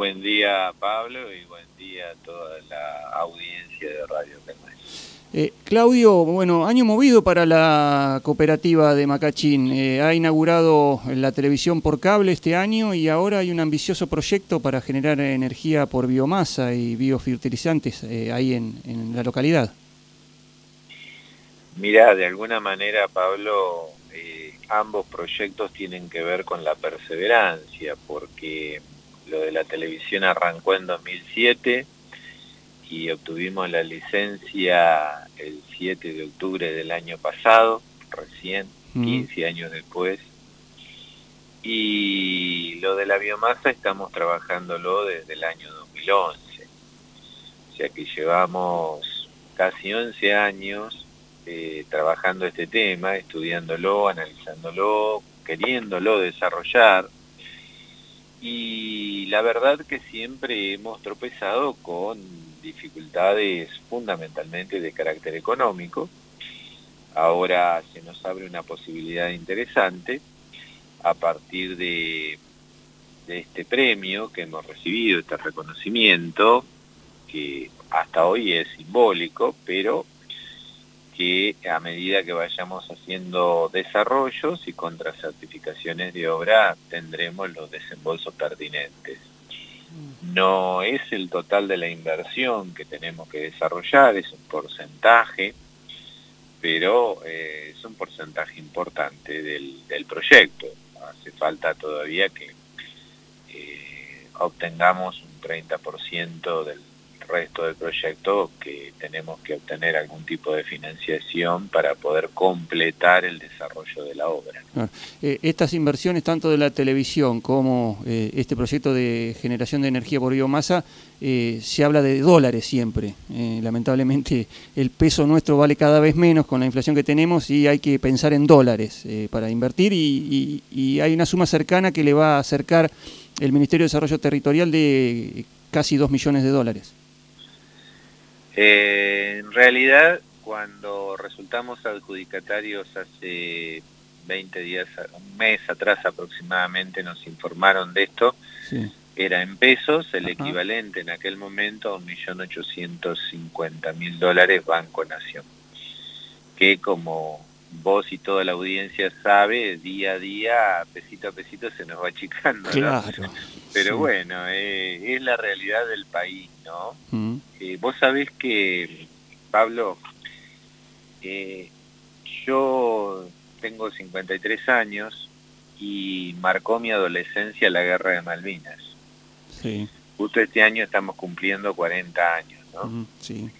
Buen día Pablo y buen día a toda la audiencia de Radio Kermés. Eh, Claudio, bueno, año movido para la cooperativa de Macachín. Eh, ha inaugurado la televisión por cable este año y ahora hay un ambicioso proyecto para generar energía por biomasa y biofertilizantes eh, ahí en, en, la localidad. Mira, de alguna manera, Pablo, ambos proyectos tienen que ver con la perseverancia, porque lo de la televisión arrancó en 2007 y obtuvimos la licencia el 7 de octubre del año pasado, recién, 15 años después. Y lo de la biomasa estamos trabajándolo desde el año 2011. O sea que llevamos casi 11 años eh, trabajando este tema, estudiándolo, analizándolo, queriéndolo desarrollar. Y la verdad que siempre hemos tropezado con dificultades fundamentalmente de carácter económico. Ahora se nos abre una posibilidad interesante a partir de, este premio que hemos recibido, este reconocimiento, que hasta hoy es simbólico, pero que a medida que vayamos haciendo desarrollos y contracertificaciones de obra tendremos los desembolsos pertinentes. No es el total de la inversión que tenemos que desarrollar, es un porcentaje, pero eh, es un porcentaje importante del, del, proyecto. Hace falta todavía que eh, obtengamos un 30% del resto del proyecto que tenemos que obtener algún tipo de financiación para poder completar el desarrollo de la obra. Ah, eh, estas inversiones, tanto de la televisión como eh, este proyecto de generación de energía por biomasa, eh, se habla de dólares siempre. Eh, lamentablemente el peso nuestro vale cada vez menos con la inflación que tenemos y hay que pensar en dólares para invertir y hay una suma cercana que le va a acercar el Ministerio de Desarrollo Territorial de casi 2 millones de dólares. Eh, en realidad, cuando resultamos adjudicatarios hace 20 días, un mes atrás aproximadamente, nos informaron de esto. Sí. Era en pesos, el Ajá. equivalente en aquel momento a 1.850.000 dólares Banco Nación. Que como vos y toda la audiencia sabe, día a día, pesito a pesito se nos va achicando. Claro. ¿no? Pero sí. bueno, eh, es la realidad del país, ¿no? Mm. Eh, vos sabés que, Pablo, eh, yo tengo 53 años y marcó mi adolescencia la guerra de Malvinas. Sí. Justo este año estamos cumpliendo 40 años, ¿no? Sí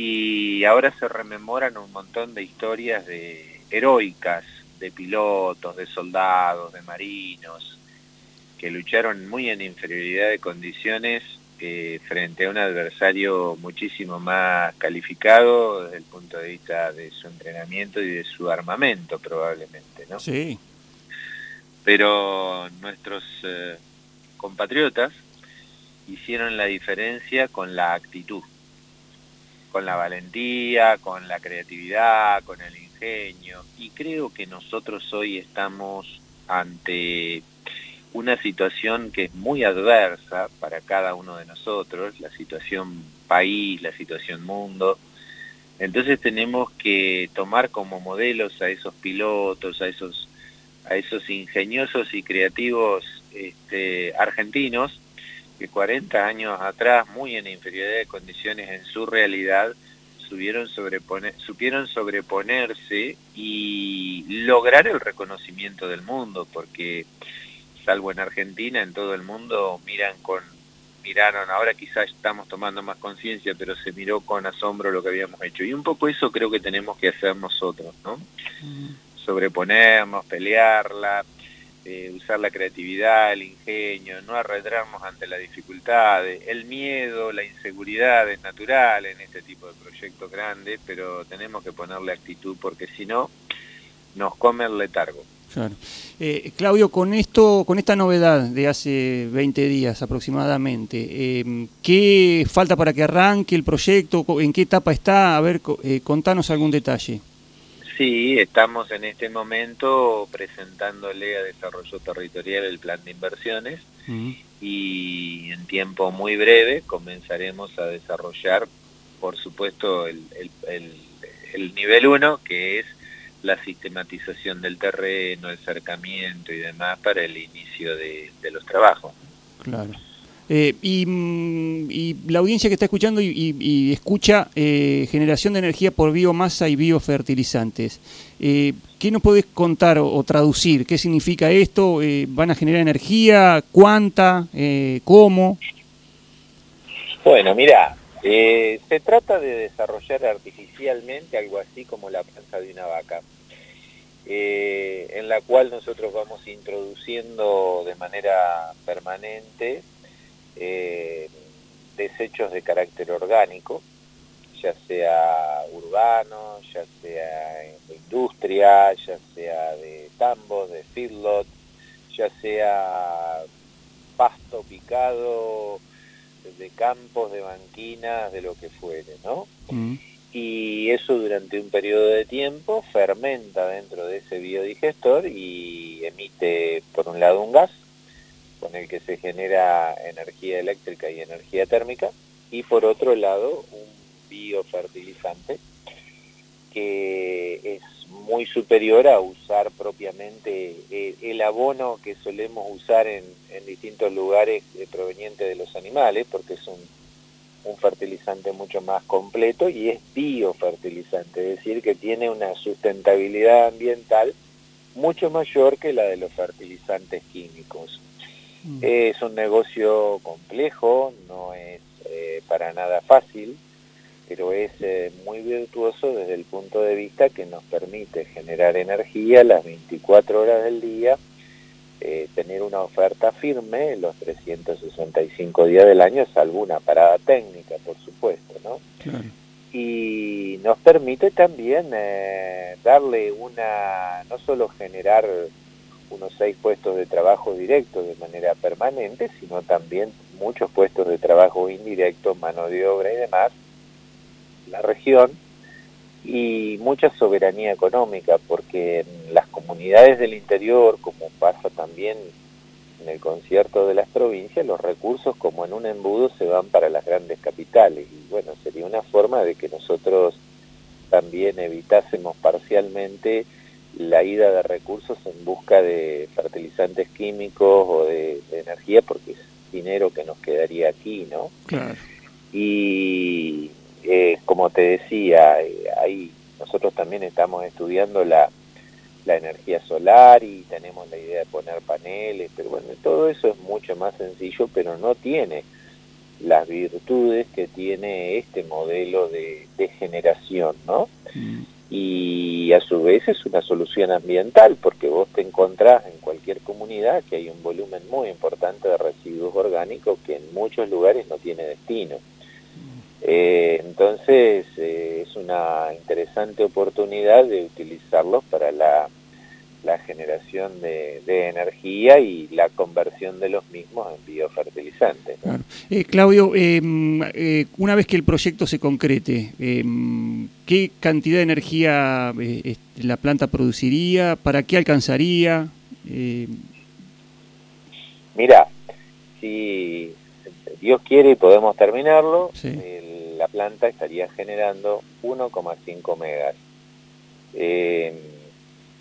y ahora se rememoran un montón de historias de heroicas de pilotos, de soldados, de marinos que lucharon muy en inferioridad de condiciones eh, frente a un adversario muchísimo más calificado desde el punto de vista de su entrenamiento y de su armamento probablemente, ¿no? Sí. Pero nuestros eh, compatriotas hicieron la diferencia con la actitud con la valentía, con la creatividad, con el ingenio. Y creo que nosotros hoy estamos ante una situación que es muy adversa para cada uno de nosotros, la situación país, la situación mundo. Entonces tenemos que tomar como modelos a esos pilotos, a esos, a esos ingeniosos y creativos este, argentinos que 40 años atrás, muy en inferioridad de condiciones en su realidad, supieron, sobreponer, supieron sobreponerse y lograr el reconocimiento del mundo, porque salvo en Argentina, en todo el mundo miran con miraron, ahora quizás estamos tomando más conciencia, pero se miró con asombro lo que habíamos hecho. Y un poco eso creo que tenemos que hacer nosotros, ¿no? Mm. Sobreponernos, pelearla, eh, usar la creatividad, el ingenio, no arredrarnos ante la dificultad, el miedo, la inseguridad es natural en este tipo de proyectos grandes, pero tenemos que ponerle actitud porque si no, nos come el letargo. Claro. Eh, Claudio, con esto, con esta novedad de hace 20 días aproximadamente, eh, ¿qué falta para que arranque el proyecto? ¿En qué etapa está? A ver, eh, contanos algún detalle. Sí, estamos en este momento presentándole a Desarrollo Territorial el plan de inversiones y en tiempo muy breve comenzaremos a desarrollar, por supuesto, el, el, nivel 1, que es la sistematización del terreno, el cercamiento y demás para el inicio de, de los trabajos. Claro. Eh, mm, y, la audiencia que está escuchando y, escucha eh, generación de energía por biomasa y biofertilizantes, eh, ¿qué nos podés contar o, traducir? ¿Qué significa esto? ¿Van a generar energía? ¿Cuánta? ¿Cómo? Bueno, mira, se trata de desarrollar artificialmente algo así como la panza de una vaca. en la cual nosotros vamos introduciendo de manera permanente eh, desechos de carácter orgánico, ya sea urbano, ya sea de industria, ya sea de tambos, de feedlot, ya sea pasto picado, de campos, de banquinas, de lo que fuere, ¿no? Mm. Y eso durante un periodo de tiempo fermenta dentro de ese biodigestor y emite, por un lado, un gas, con el que se genera energía eléctrica y energía térmica, y por otro lado un biofertilizante que es muy superior a usar propiamente eh, el abono que solemos usar en, distintos lugares eh, proveniente de los animales, porque es un, un fertilizante mucho más completo y es biofertilizante, es decir, que tiene una sustentabilidad ambiental mucho mayor que la de los fertilizantes químicos. Mm. Es un negocio complejo, no es eh, para nada fácil, pero es eh, muy virtuoso desde el punto de vista que nos permite generar energía las 24 horas del día, eh, tener una oferta firme los 365 días del año, salvo una parada técnica, por supuesto, ¿no? Y nos permite también darle una, no solo generar unos seis puestos de trabajo directos de manera permanente, sino también muchos puestos de trabajo indirectos, mano de obra y demás, la región, y mucha soberanía económica, porque en las comunidades del interior, como pasa también en el concierto de las provincias, los recursos como en un embudo se van para las grandes capitales, y bueno, sería una forma de que nosotros también evitásemos parcialmente la ida de recursos en busca de fertilizantes químicos o de, energía porque es dinero que nos quedaría aquí, ¿no? Y eh, como te decía, eh, ahí nosotros también estamos estudiando la, la energía solar y tenemos la idea de poner paneles, pero bueno, todo eso es mucho más sencillo, pero no tiene las virtudes que tiene este modelo de, de generación, ¿no? Mm y a su vez es una solución ambiental porque vos te encontrás en cualquier comunidad que hay un volumen muy importante de residuos orgánicos que en muchos lugares no tiene destino. Eh, entonces eh, es una interesante oportunidad de utilizarlos para la la generación de, energía y la conversión de los mismos en biofertilizantes. Eh, Claudio, eh, eh, una vez que el proyecto se concrete, ¿qué cantidad de energía la planta produciría? ¿Para qué alcanzaría? Mira, si Dios quiere y podemos terminarlo, la planta estaría generando 1,5 megas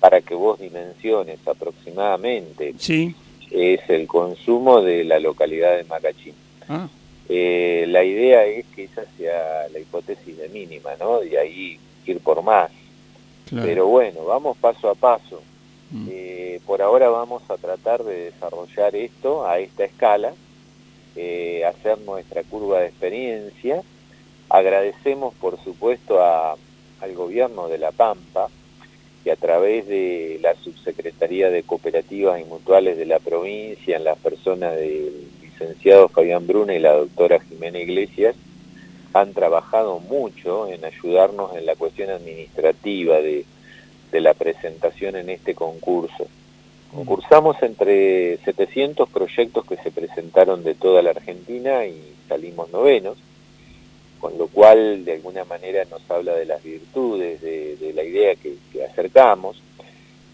para que vos dimensiones aproximadamente, sí. es el consumo de la localidad de Macachín. Ah. Eh, la idea es que esa sea la hipótesis de mínima, ¿no? De ahí ir por más. Pero bueno, vamos paso a paso. Mm. Eh, por ahora vamos a tratar de desarrollar esto a esta escala, eh, hacer nuestra curva de experiencia. Agradecemos, por supuesto, a, al gobierno de La Pampa, que a través de la Subsecretaría de Cooperativas y Mutuales de la provincia, en las personas del licenciado Fabián Bruna y la doctora Jimena Iglesias, han trabajado mucho en ayudarnos en la cuestión administrativa de, la presentación en este concurso. Concursamos entre 700 proyectos que se presentaron de toda la Argentina y salimos novenos. Con lo cual de alguna manera nos habla de las virtudes de, la idea que, acercamos,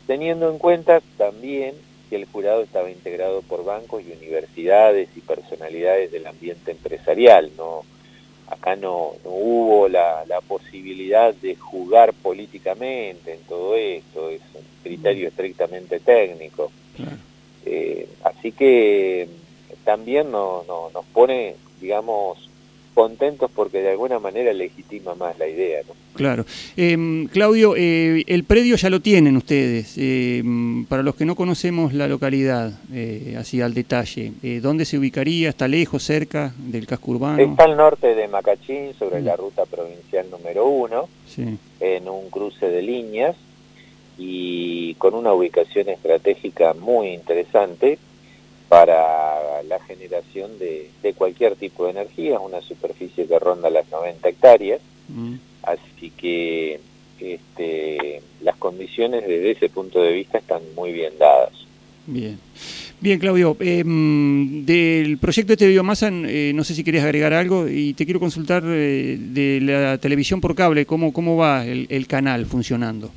teniendo en cuenta también que el jurado estaba integrado por bancos y universidades y personalidades del ambiente empresarial, no acá no, hubo la, posibilidad de jugar políticamente en todo esto, es un criterio estrictamente técnico. Eh, así que también no, nos pone, digamos, contentos porque de alguna manera legitima más la idea. ¿no? Claro. Em, Claudio, eh, el predio ya lo tienen ustedes. Em, para los que no conocemos la localidad, eh, así al detalle, eh, ¿dónde se ubicaría? ¿Está lejos, cerca del casco urbano? Está al norte de Macachín, sobre mm. la ruta provincial número uno, en un cruce de líneas y con una ubicación estratégica muy interesante para la generación de, cualquier tipo de energía, una superficie que ronda las 90 hectáreas, mm. así que este, las condiciones desde ese punto de vista están muy bien dadas. Bien. Bien, Claudio, em, del proyecto este de biomasa, eh, no sé si querías agregar algo y te quiero consultar eh, de la televisión por cable, ¿cómo, cómo va el, canal funcionando?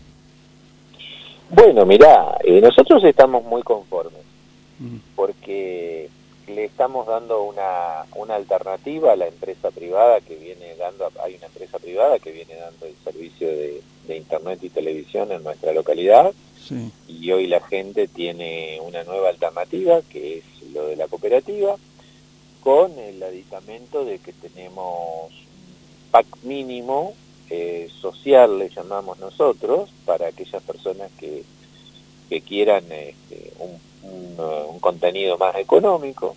Bueno, mirá, eh, nosotros estamos muy conformes porque le estamos dando una, una alternativa a la empresa privada que viene dando, hay una empresa privada que viene dando el servicio de, internet y televisión en nuestra localidad. Y hoy la gente tiene una nueva alternativa que es lo de la cooperativa con el aditamento de que tenemos un pack mínimo eh, social, le llamamos nosotros, para aquellas personas que, que quieran este, un un, contenido más económico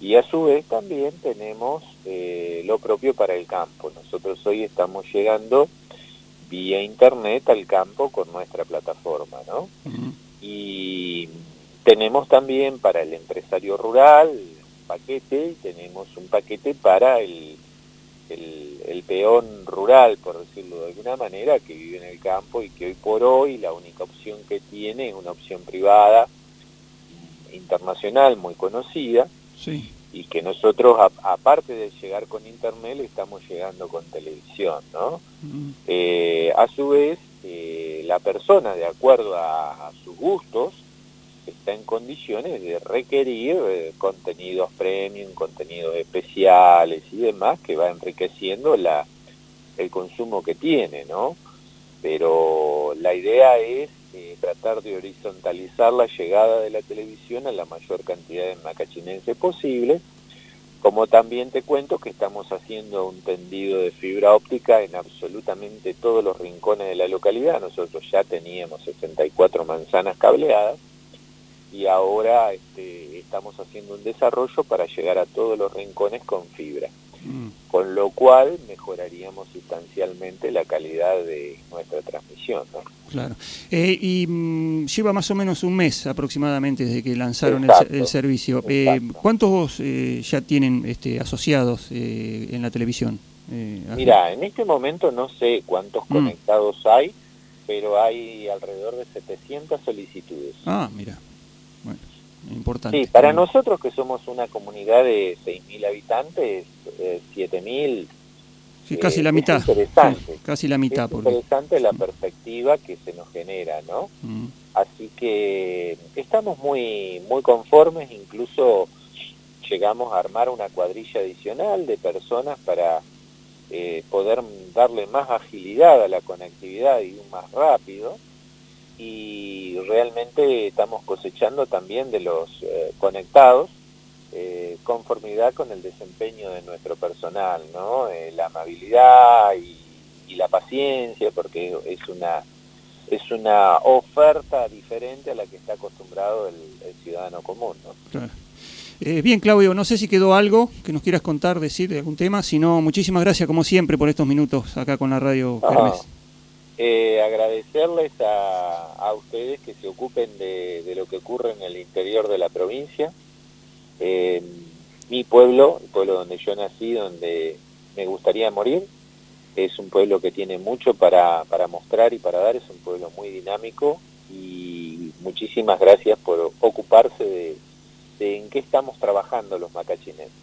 y a su vez también tenemos eh, lo propio para el campo. Nosotros hoy estamos llegando vía internet al campo con nuestra plataforma, ¿no? Y tenemos también para el empresario rural un paquete y tenemos un paquete para el, el, el, peón rural, por decirlo de alguna manera, que vive en el campo y que hoy por hoy la única opción que tiene es una opción privada internacional muy conocida y que nosotros, aparte de llegar con internet, estamos llegando con televisión, ¿no? Mm. Eh, a su vez, eh, la persona, de acuerdo a, sus gustos, está en condiciones de requerir eh, contenidos premium, contenidos especiales y demás, que va enriqueciendo la, el consumo que tiene, ¿no? Pero la idea es eh, tratar de horizontalizar la llegada de la televisión a la mayor cantidad de macachinenses posible, como también te cuento que estamos haciendo un tendido de fibra óptica en absolutamente todos los rincones de la localidad. Nosotros ya teníamos 64 manzanas cableadas y ahora este, estamos haciendo un desarrollo para llegar a todos los rincones con fibra. Con lo cual mejoraríamos sustancialmente la calidad de nuestra transmisión. Claro. Eh, y mm, lleva más o menos un mes aproximadamente desde que lanzaron el, servicio. Eh, ¿Cuántos eh, ya tienen este, asociados en la televisión? Mira, en este momento no sé cuántos mm. conectados hay, pero hay alrededor de 700 solicitudes. Ah, mira. Importante. Sí, para nosotros que somos una comunidad de 6.000 habitantes, 7.000 Sí, casi la mitad. interesante. casi la mitad. Es interesante la perspectiva que se nos genera, ¿no? Mm. Así que estamos muy, muy conformes, incluso llegamos a armar una cuadrilla adicional de personas para eh, poder darle más agilidad a la conectividad y más rápido. Y realmente estamos cosechando también de los eh, conectados eh, conformidad con el desempeño de nuestro personal, ¿no? Eh, la amabilidad y, la paciencia, porque es una es una oferta diferente a la que está acostumbrado el, ciudadano común, ¿no? Eh, bien, Claudio, no sé si quedó algo que nos quieras contar, decir de algún tema, sino muchísimas gracias como siempre por estos minutos acá con la radio agradecerles a, a, ustedes que se ocupen de, de, lo que ocurre en el interior de la provincia, eh, mi pueblo, el pueblo donde yo nací, donde me gustaría morir, es un pueblo que tiene mucho para, para mostrar y para dar, es un pueblo muy dinámico y muchísimas gracias por ocuparse de, de en qué estamos trabajando los macachines.